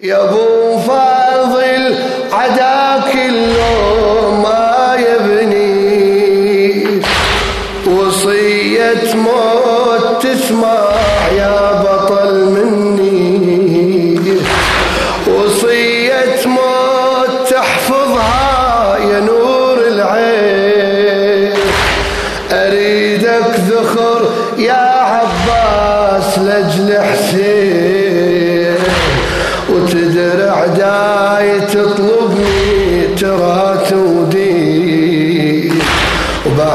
يا أبو فاضل عداك اللوم ما يبني. وصية موت تسمع يا بطل مني. وصية موت تحفظها يا نور العين. أريدك ذخر يا عباس لجل حسين.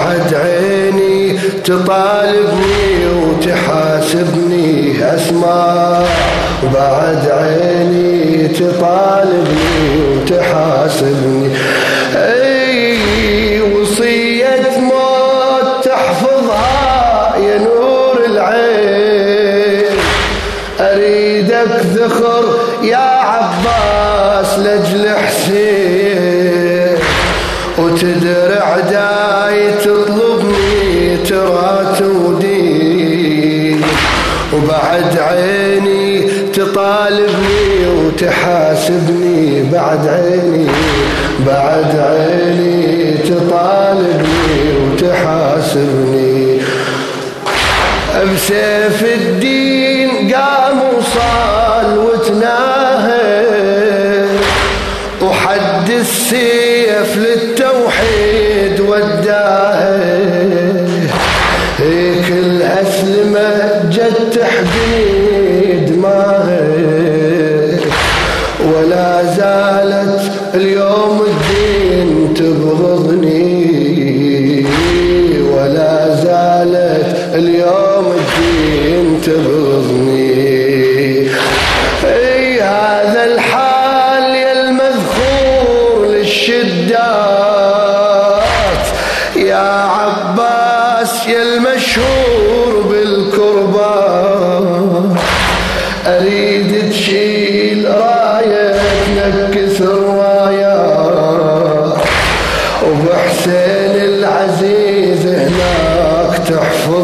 وبعد عيني تطالبني وتحاسبني أسمع. وبعد عيني تطالبني وتحاسبني. أي وصية موت تحفظها يا نور العين. أريدك ذخر يا عباس لجل حسين. داي تطلبني ترى تودي وبعد عيني تطالبني وتحاسبني. بعد عيني بعد عيني تطالبني وتحاسبني. بسيف الدين قام وصال للتوحيد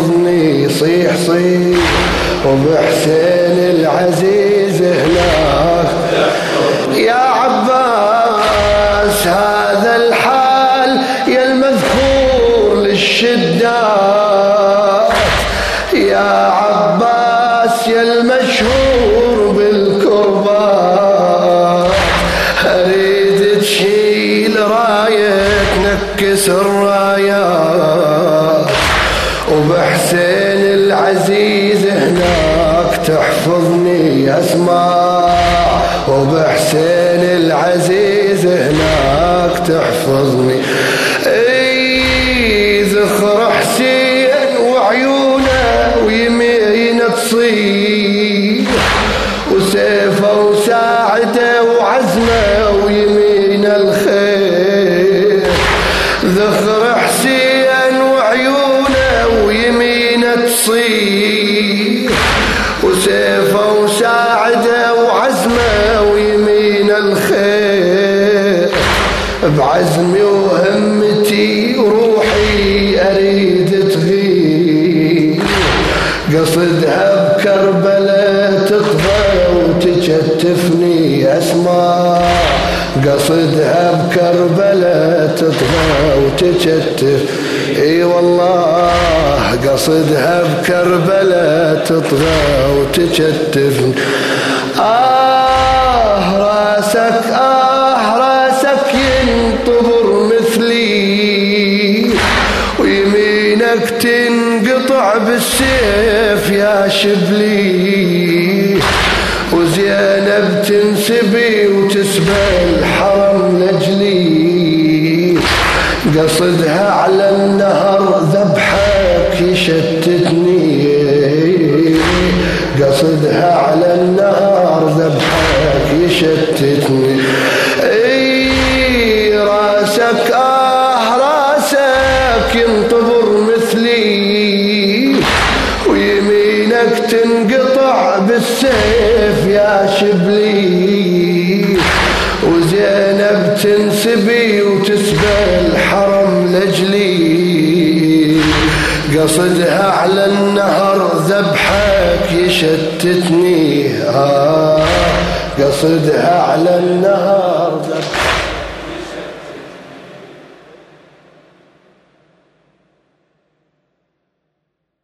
تحفظني صيح صيح وبحسين العزيز وبحسين العزيز هناك تحفظني أسمع. وبحسين العزيز هناك تحفظني. بعزمي وهمتي وروحي أريد تغير قصدها بكربلاء تقضى وتكتفني اسمع قصدها بكربلاء تطغى وتكتف إي والله قصدها بكربلاء تطغى وتكتفني آه راسك آه راسك ينطبر مثلي ويمينك تنقطع بالسيف يا شبلي. وزينب تنسبي وتسبى الحرم لجلي. قصدها على النهر ذبحك يشتتني. قصدها على النهر ذبحك يشتتني. ويمينك تنقطع بالسيف يا شبلي. وزينب تنسبي وتسبى الحرم لجلي. قصدها على النهر ذبحك يشتتني. آه قصد صدها على النهار